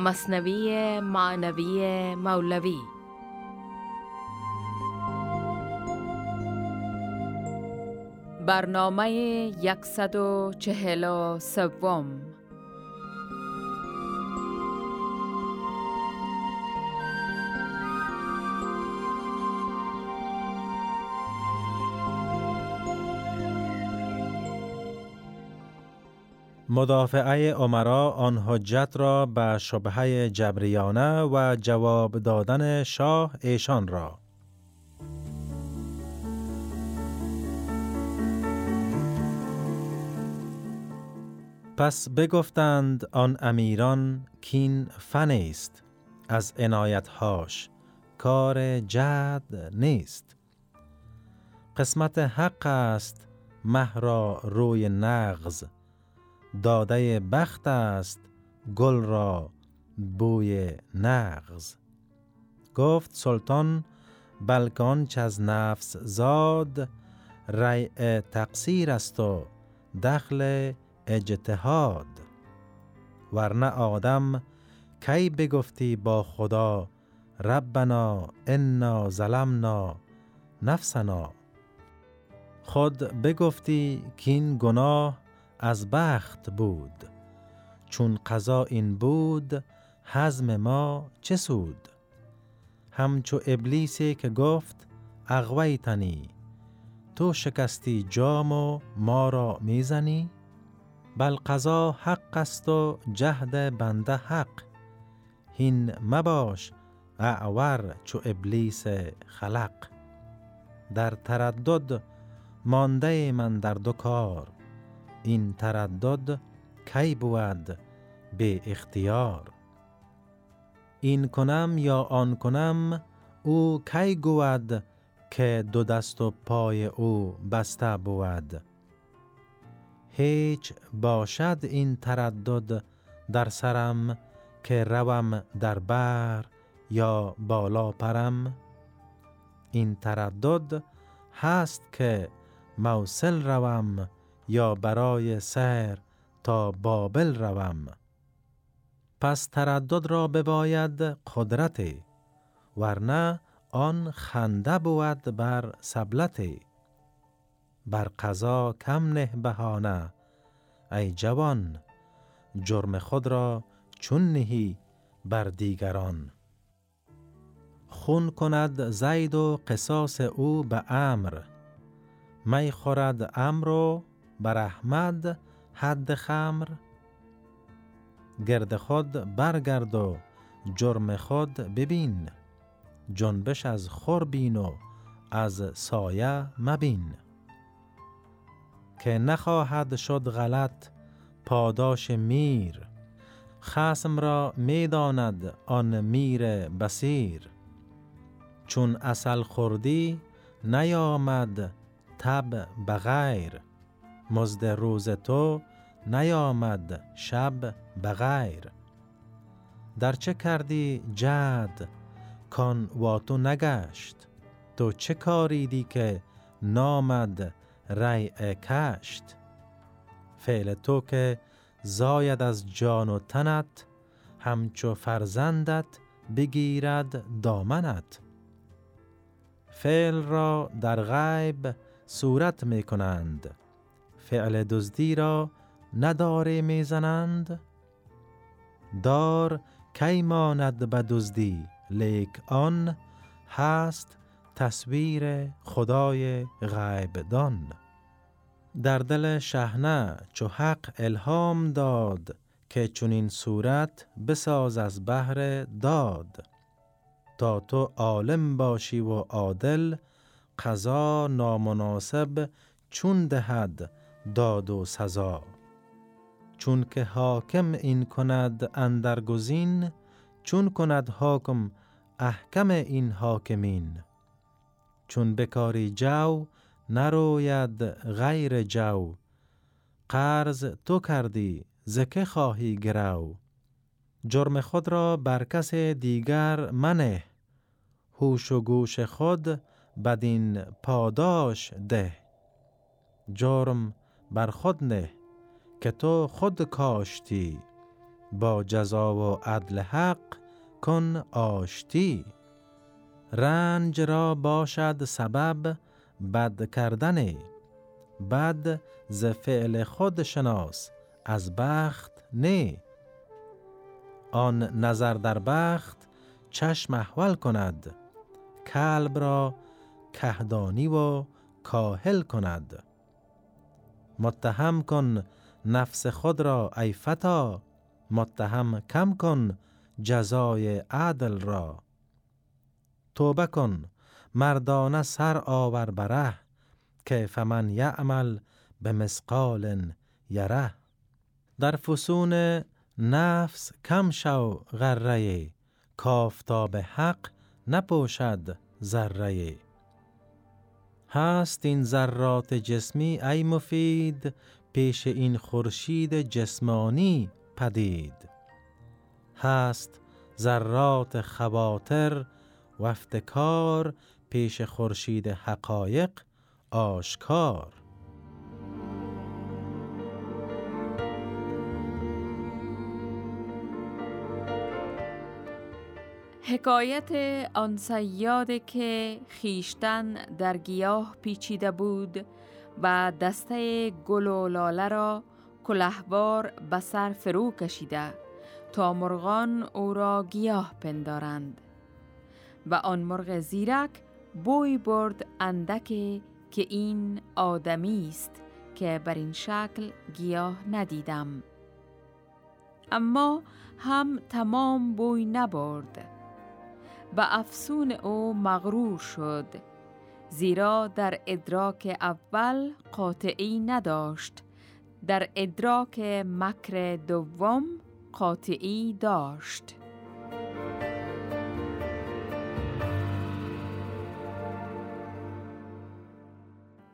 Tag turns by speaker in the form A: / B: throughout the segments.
A: مصنوی معنوی مولوی. برنامه 143
B: مدافعه عمرا آن حجت را به شبهه جبریانه و جواب دادن شاه ایشان را. پس بگفتند آن امیران کین فن است از عنایتهاش کار جد نیست. قسمت حق است مهرا روی نغز داده بخت است گل را بوی نغز. گفت سلطان بلکان چه از نفس زاد ریع تقصیر است و دخل اجتهاد. ورنه آدم کی بگفتی با خدا ربنا انا ظلمنا نفسنا. خود بگفتی کین گناه از بخت بود. چون قضا این بود حزم ما چه سود؟ همچو ابلیسی که گفت اغویتنی تو شکستی جام و ما را می‌زنی؟ بل قضا حق است و جهد بنده حق. هین مباش اعور چو ابلیس خلق. در تردد مانده من در دو کار. این تردد کی بود به اختیار؟ این کنم یا آن کنم او کی گوید که دو دست و پای او بسته بود؟ هیچ باشد این تردد در سرم که روم در بر یا بالا پرم؟ این تردد هست که موصل روم یا برای سیر تا بابل روم. پس تردد را بباید قدرت ورنه آن خنده بود بر سبلت بر قضا کم نه بهانه ای جوان جرم خود را چون نهی بر دیگران. خون کند زید و قصاص او به امر می خورد امر و بر احمد حد خمر. گرد خود برگرد و جرم خود ببین جنبش از خور بین و از سایه مبین. که نخواهد شد غلط پاداش میر خسم را می‌داند آن میر بسیر چون اصل خوردی نیامد تب بغیر. مزد روز تو نیامد شب بغیر در چه کردی جد کان واتو نگشت؟ تو چه کاریدی که نامد ریع کشت؟ فعل تو که زاید از جان و تنت همچو فرزندت بگیرد دامنت. فعل را در غیب صورت می کنند فعل دزدی را نداره می‌زنند؟ دار کی ماند به دزدی؟ لیک آن هست تصویر خدای غیب دان در دل شهنه چو حق الهام داد که چونین صورت بساز از بهر داد. تا تو عالم باشی و عادل قضا نامناسب چون دهد داد و سزا. چون که حاکم این کند اندر گزین چون کند حاکم احکم این حاکمین. چون بکاری جو نروید غیر جو قرض تو کردی زکه خواهی گرو جرم خود را بر کس دیگر منه. هوش و گوش خود بدین پاداش ده. جرم بر خود نه که تو خود کاشتی. با جزا و عدل حق کن آشتی. رنج را باشد سبب بد کردن بد ز فعل خود شناس از بخت نه آن نظر در بخت چشم احول کند. کلب را کهدانی و کاهل کند. متهم کن نفس خود را ای فتا. متهم کم کن جزای عدل را. توبه کن مردانه سر آور بره که فمن یعمل به مسقال یره. در فسون نفس کم شو غره. کافتاب حق نپوشد ذره. هست این ذرات جسمی ای مفید پیش این خورشید جسمانی پدید. هست ذرات خواطر و افتکار پیش خورشید حقایق آشکار.
A: حکایت آن سیاده که خیشتن در گیاه پیچیده بود و دسته گل و لاله را کلهبار به سر فرو کشیده تا مرغان او را گیاه پندارند. و آن مرغ زیرک بوی برد اندک که این آدمی است که بر این شکل گیاه ندیدم. اما هم تمام بوی نبرد. و افسون او مغرور شد زیرا در ادراک اول قاطعی نداشت در ادراک مکر دوم قاطعی داشت.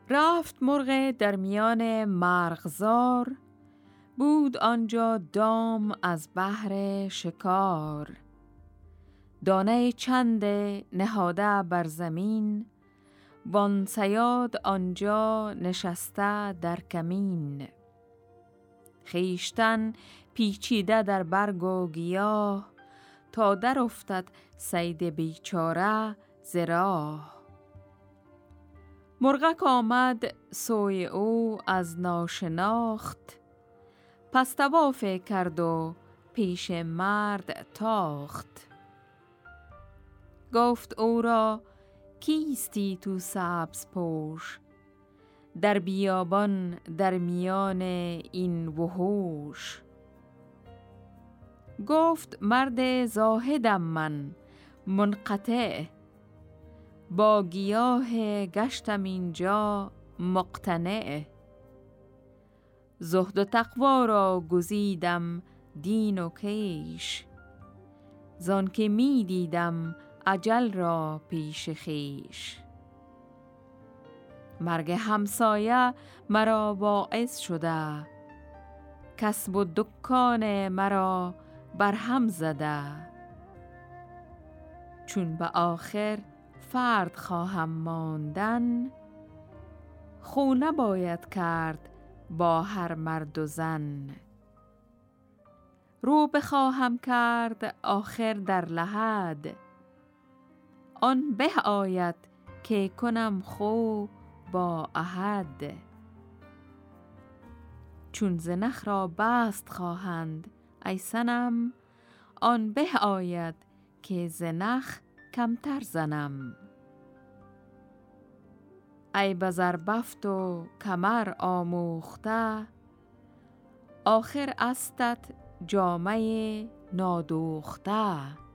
A: رفت مرغ در میان مرغزار بود آنجا دام از بحر شکار. دانه چند نهاده بر زمین وان سیاد آنجا نشسته در کمین. خیشتن پیچیده در برگ و گیاه تا در افتد سید بیچاره زراه مرغک آمد سوی او از ناشناخت پس تواف کرد و پیش مرد تاخت. گفت او را کیستی تو سبز پوش در بیابان در میان این وحوش. گفت مرد زاهدم من منقطع. با گیاه گشتم اینجا مقتنع. زهد و تقوا را گزیدم دین و کیش. زان که می دیدم عجل را پیش خیش مرگ همسایه مرا باعث شده. کسب و دکان مرا برهم زده. چون به آخر فرد خواهم ماندن خونه باید کرد با هر مرد و زن. رو بخواهم کرد آخر در لحد. آن به آید که کنم خو با احد. چون زنخ را بست خواهند ای سنم آن به آید که زنخ کمتر زنم. ای بزر بفت و کمر آموخته آخر استت جامعه نادوخته.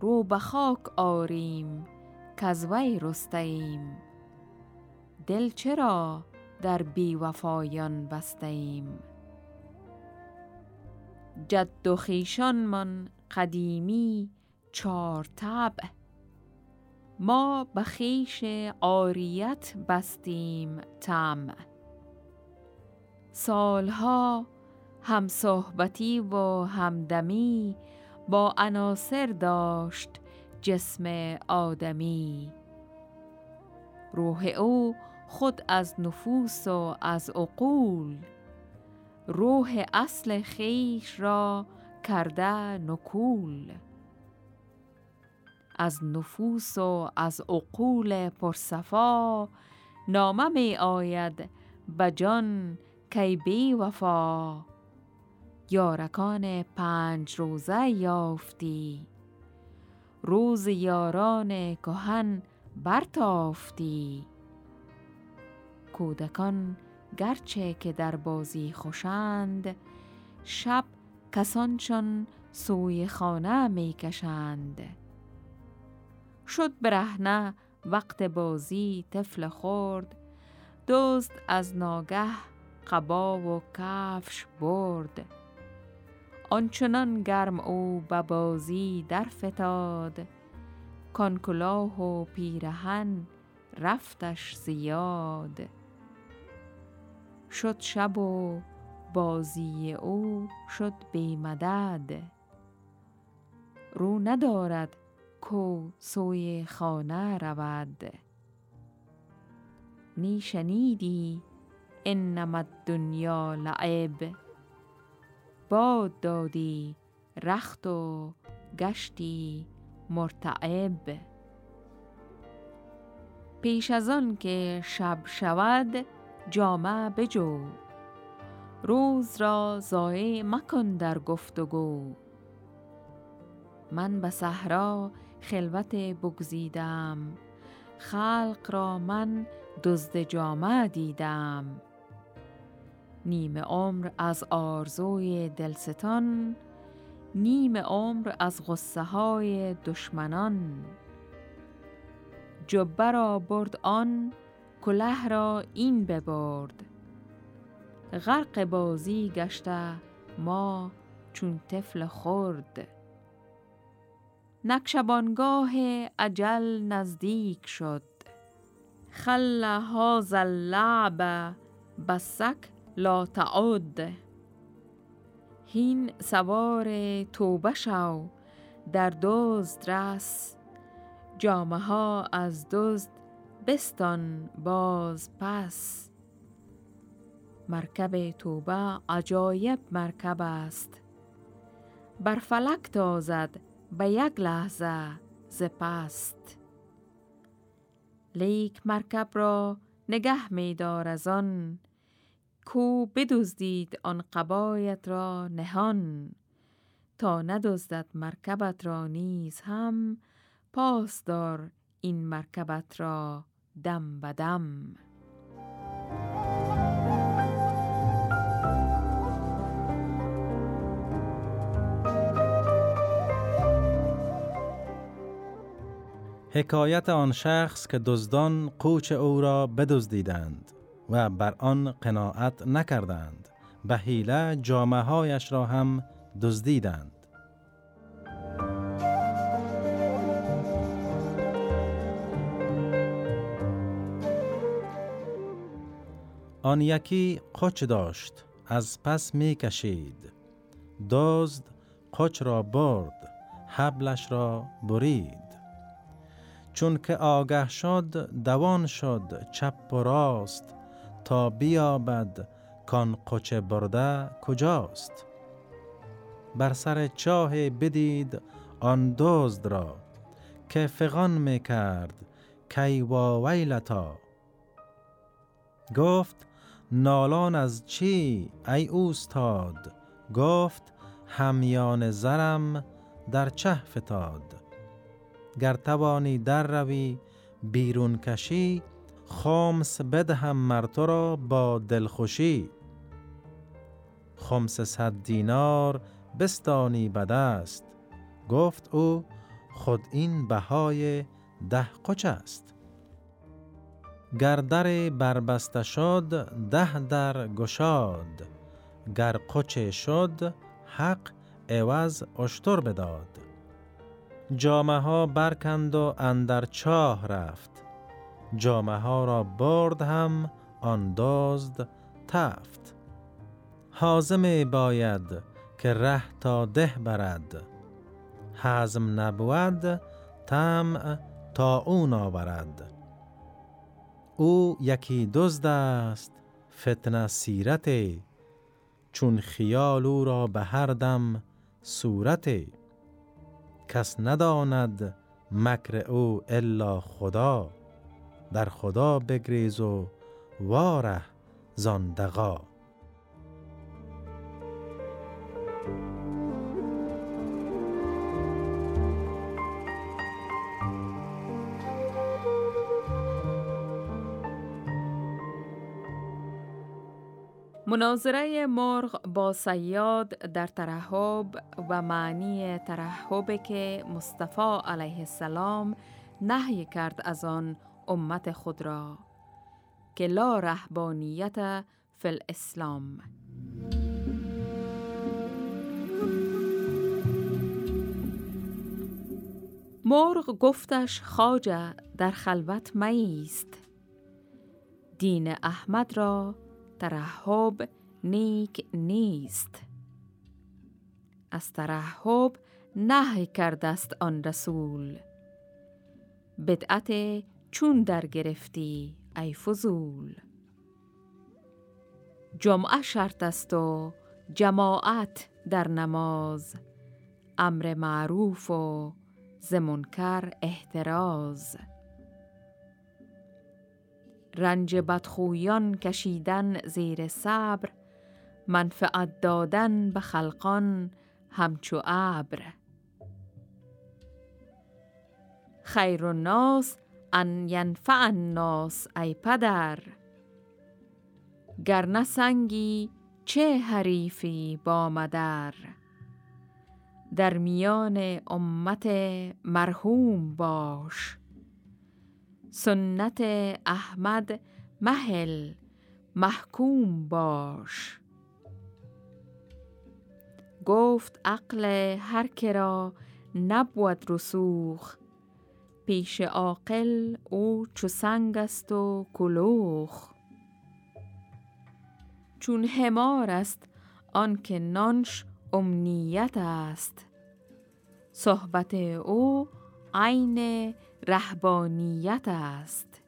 A: رو به خاک آریم کزوی رستیم. دل چرا در بی وفایان بستیم؟ جد و خیشان من قدیمی چار طبع. ما به خیش آریت بستیم تم سالها هم صحبتی و همدمی با عناصر داشت جسم آدمی. روح او خود از نفوس و از عقول. روح اصل خیش را کرده نکول. از نفوس و از عقول پرصفا نامه می آید بجان کی بی وفا؟ یارکان پنج روزه یافتی. روز یاران کهن برتافتی. کودکان گرچه که در بازی خوشند شب کسانشان سوی خانه می کشند شد برهنه وقت بازی طفل خورد. دوست از ناگه قبا و کفش برد. آنچنان گرم او به بازی در فتاد کان کلاه و پیرهن رفتش زیاد. شد شب و بازی او شد بی مدد. رو ندارد کو سوی خانه رود. نی شنیدی انما الدنیا لعب. باد دادی رخت و گشتی مرتعب. پیش از آن که شب شود جامه بجو. روز را زایه مکن در گفتگو. من به صحرا خلوت بگزیدم. خلق را من دزد جامه دیدم. نیم عمر از آرزوی دلستان نیم عمر از غصه های دشمنان. جبه را برد آن کله را این ببرد. غرق بازی گشته ما چون طفل خورد نکشبانگاه عجل نزدیک شد. خل هذا اللعب بسک لا تعد. هین سوار توبه شو در دزد رس. جامه ها از دزد بستان باز پس. مرکب توبه عجایب مرکب است. بر فلک تازد به یک لحظه ز پست. لیک مرکب را نگه می دار از آن کو بدزدید آن قبایت را نهان تا ندزدد مرکبت را نیز هم پاس دار این مرکبت را دم بدم
B: حکایت آن شخص که دزدان قوچ او را بدزدیدند. و بر آن قناعت نکردند به حیله جامعه هایش را هم دزدیدند. آن یکی قچ داشت از پس می کشید دزد قچ را برد حبلش را برید. چون که آگه شد دوان شد چپ و راست تا بیابد کان قچ برده کجاست؟ بر سر چاه بدید آن دزد را که فغان می کرد کی و ویلتا. گفت نالان از چی ای اوستاد؟ گفت همیان زرم در چه فتاد گر توانی در روی بیرون کشی خمس بدهم مر تو را با دلخوشی. خمس صد دینار بستانی به دست گفت او خود این بهای ده قچ است. گر در بربسته شد ده در گشاد. گر قچ شد حق عوض اشتر بداد. جامه ها برکند و اندر چاه رفت. جامه ها را برد هم آن دزد تفت. حازم باید که ره تا ده برد. حزم نبود تم تا اون آورد. او یکی دزد است فتنه سیرت. چون خیال او را به هر دم صورت. کس نداند مکر او الا خدا. در خدا بگریز و واره زاندقا
A: مناظره مرغ با سیاد در ترحب و معنی ترحب که مصطفی علیه السلام نهی کرد از آن امت خود را که لا رهبانیت فی الاسلام. مرغ گفتش خاجه در خلوت میست دین احمد را ترحب نیک نیست. از ترحب نهی کرده است آن رسول. بدعت چون در گرفتی ای فضول. جمعه شرط است و جماعت در نماز. امر معروف و زمنکر احتراز. رنج بدخویان کشیدن زیر صبر منفعت دادن به خلقان همچو ابر. خیر الناس ان ینفع الناس ای پدر گر سنگی چه حریفی با مدر در میان امت مرحوم باش سنت احمد محل محکوم باش گفت عقل هر کرا نبود رسوخ پیش عاقل او چو سنگ است و کلوخ چون همار است آنکه نانش امنیت است. صحبت او عین رهبانیت است.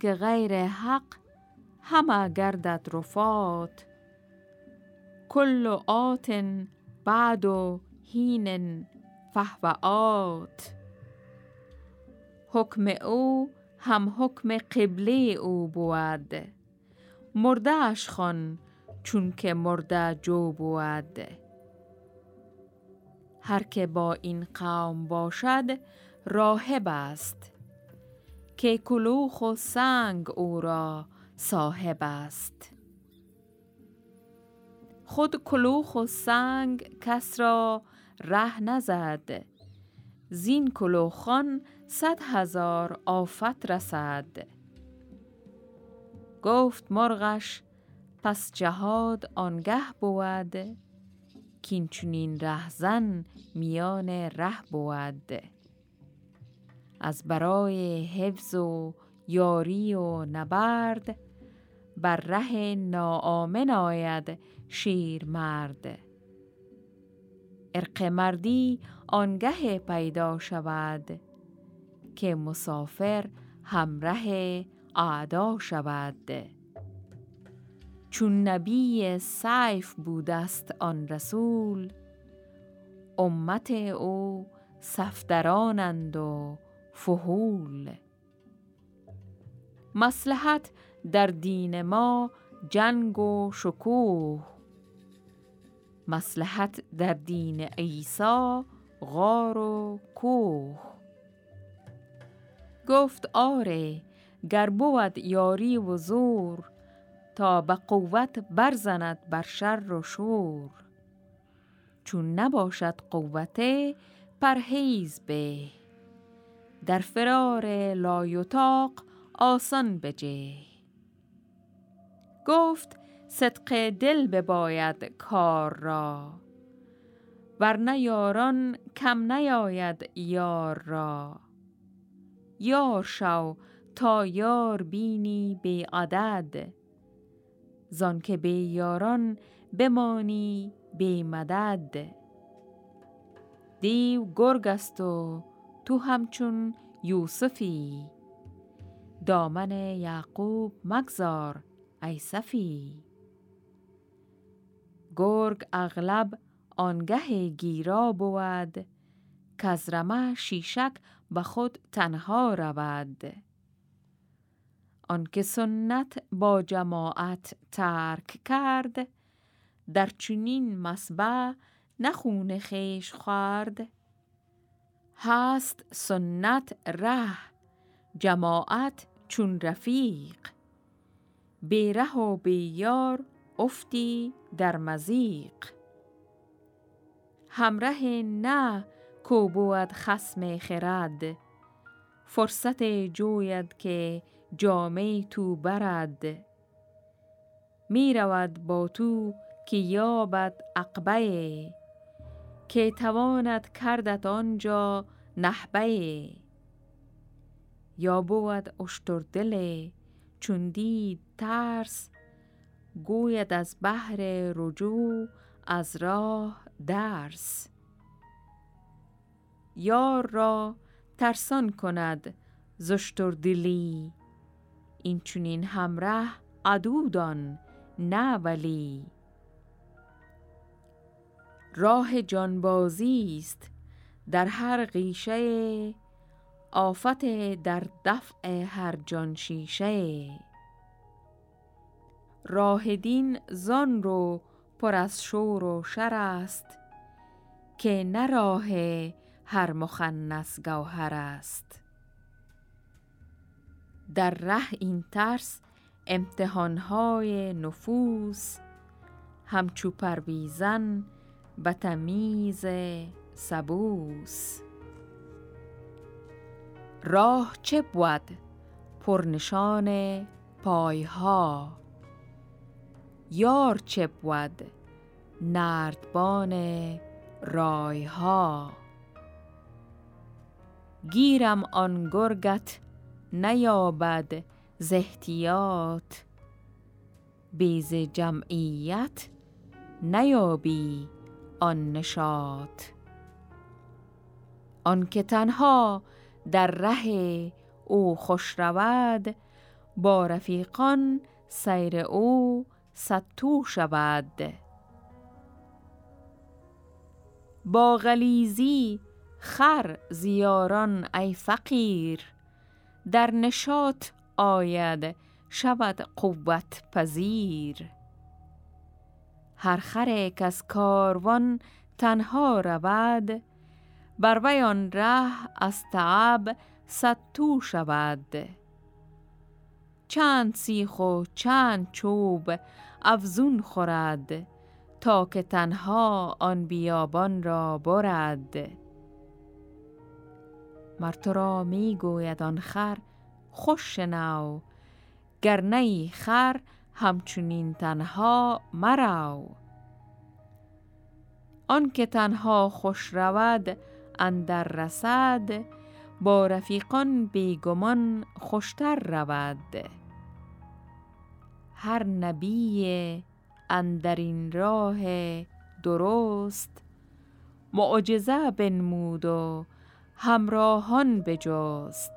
A: که غیر حق همه گردد رفات. کل آت بعد و هین فهوات حکم او هم حکم قبله او بود. مردهش خان چون که مرده جو بود. هر که با این قوم باشد راهب است. که کلوخ و سنگ او را صاحب است. خود کلوخ و سنگ کس را ره نزد. زین کلوخان صد هزار آفت رسد. گفت مرغش پس جهاد آنگه بود کین چنین رهزن میان ره بود. از برای حفظ و یاری و نبرد بر ره ناآمن آید شیر مرد ارق مردی آنگه پیدا شود که مسافر همراه اعدا شود. چون نبی سیف بودست آن رسول امت او صفدرانند و فهول مسلحت در دین ما جنگ و شکوه مسلحت در دین عیسی غار و کوه. گفت آره گر بود یاری و زور تا به قوت برزند بر شر و شور. چون نباشد قوته پرهیز به. در فرار لایتاق آسان بجه. گفت صدق دل بباید کار را ورنه یاران کم نیاید یار را. یار شو تا یار بینی بی عدد زان که به یاران بمانی بی مدد. دیو گرگ است و تو همچون یوسفی. دامن یعقوب مگذار ای صفی. گرگ اغلب آنگه گیرا بود که از رمه شیشک به خود تنها رود. آنکه سنت با جماعت ترک کرد در چنین مسبه نخون خیش خورد. هست سنت ره جماعت چون رفیق. بیره و بیار افتی در مزیق همره نه کو بود خسم خرد. فرصت جوید که جامعه تو برد. می رود با تو که یابد عقبه که تواند کردت آنجا نحبه. یا بود اشتر دل چون دید ترس گوید از بحر رجوع از راه درس. یار را ترسان کند زشتر دلی این چونین همره عدودان نه ولی. راه جانبازی است در هر قیشه آفت در دفع هر جان شیشه. راه دین زان رو پر از شور و شر است که نه راه هر مخنس گوهر است. در ره این ترس امتحانهای نفوس همچو پرویزن به تمیز سبوس. راه چه بود؟ پرنشان پایها. یار چه بود نردبان رایها. گیرم آن گرگت نیابد ز احتیاط بیز جمعیت نیابی آن نشاط. آن که تنها در ره او خوش رود با رفیقان سیر او ستو شود. با غلیزی خر زیاران ای فقیر در نشاط آید شود قوت پذیر. هر خر کس کاروان تنها رود بر وی ره از تعب ستو شود. چند سیخ و چند چوب افزون خورد تا که تنها آن بیابان را برد. مر را می گوید آن خر خوش نو گر نی خر همچنین تنها مرو آن که تنها خوش رود اندر رسد با رفیقان بیگمان خوشتر رود. هر نبی اندر این راه درست. معجزه بنمود و همراهان بجست.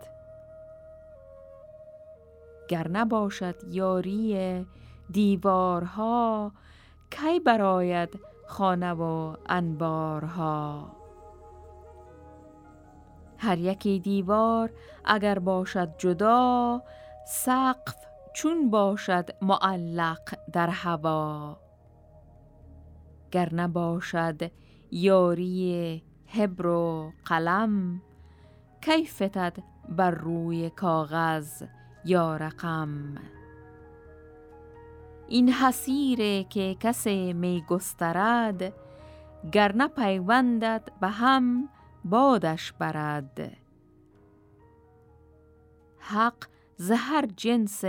A: گر نباشد یاری دیوارها کی براید خانه و انبارها؟ هر یکی دیوار اگر باشد جدا سقف چون باشد معلق در هوا گر نباشد یاری حبر و قلم کی فتد بر روی کاغذ یا رقم؟ این حسیره که کسی می گسترد گر پیوندد به هم بادش برد. حق زهر جنس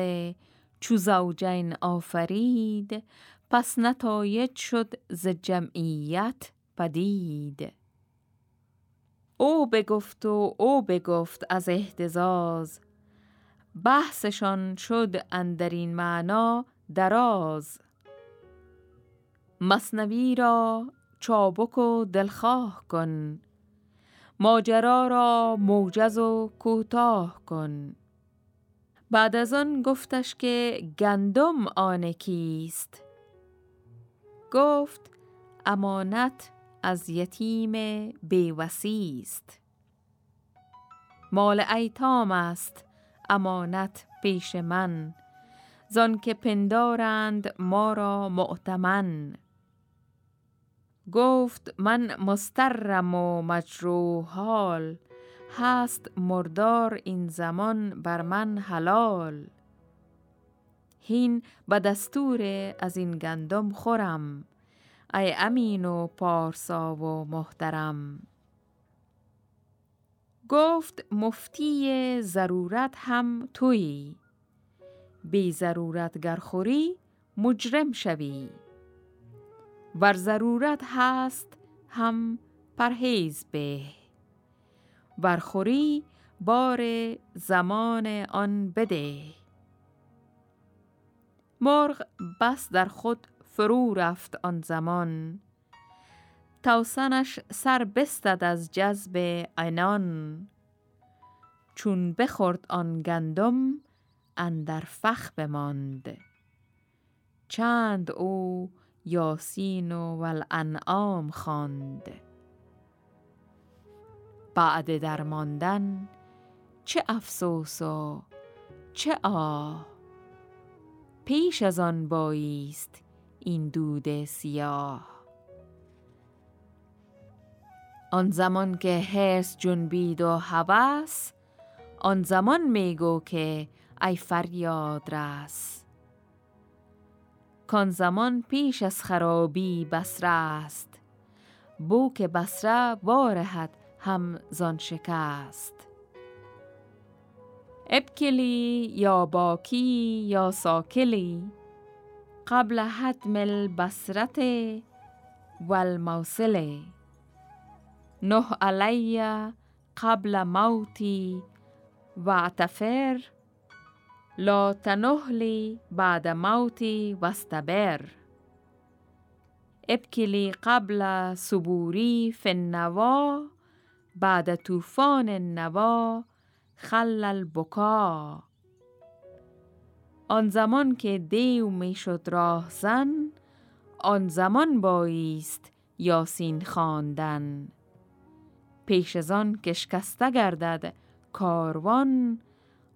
A: چو زوجین آفرید پس نتایج شد ز جمعیت پدید. او بگفت و او بگفت از احتزاز بحثشان شد اندرین معنا دراز. مصنوی را چابک و دلخواه کن ماجرا را موجز و کوتاه کن. بعد از آن گفتش که گندم آن کیست. گفت امانت از یتیم بیوسی است. مال ایتام است امانت پیش من. زان که پندارند ما را معتمن گفت من مسترم و مجروح حال. هست مردار این زمان بر من حلال. هین به دستور از این گندم خورم. ای امین و پارسا و محترم. گفت مفتی ضرورت هم تویی بی ضرورت گر خوری مجرم شوی. ور ضرورت هست هم پرهیز به. ور خوری بار زمان آن بده. مرغ بس در خود فرو رفت آن زمان. توسنش سر بستد از جذب عنان. چون بخورد آن گندم اندر فخ بماند. چند او یاسین و والانعام خواند. بعد درماندن چه افسوس و چه آه. پیش از آن باییست این دود سیاه. آن زمان که حرس جنبید و هوس آن زمان میگو که ای فریاد رس. کان زمان پیش از خرابی بسره است بو که بسره وارهد هم زان شکست ابکلی یا باکی یا ساکلی. قبل حتم البصرت والموصله نه علی قبل موتی واعتفر لا تنهلی بعد موتی واستبر ابکلی قبل صبوری فی النوا. بعد طوفان النوا خل البکا. آن زمان که دیو می شد راهزن آن زمان بایست یاسین خواندن. پیش از آن که شکسته گردد کاروان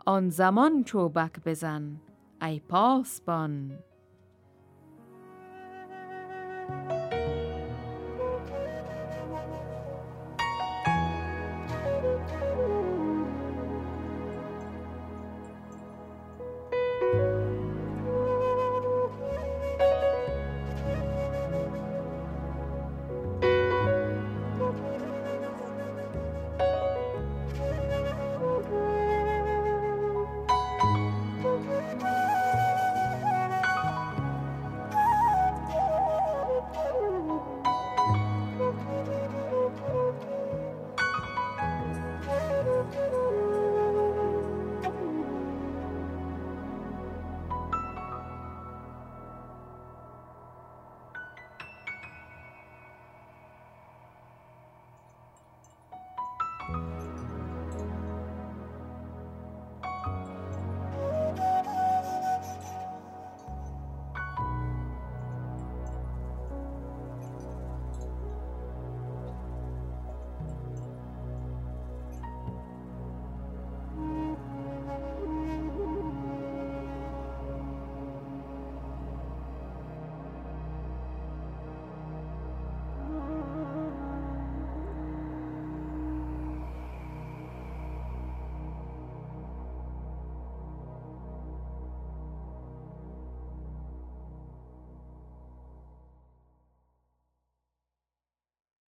A: آن زمان چوبک بزن ای پاسبان.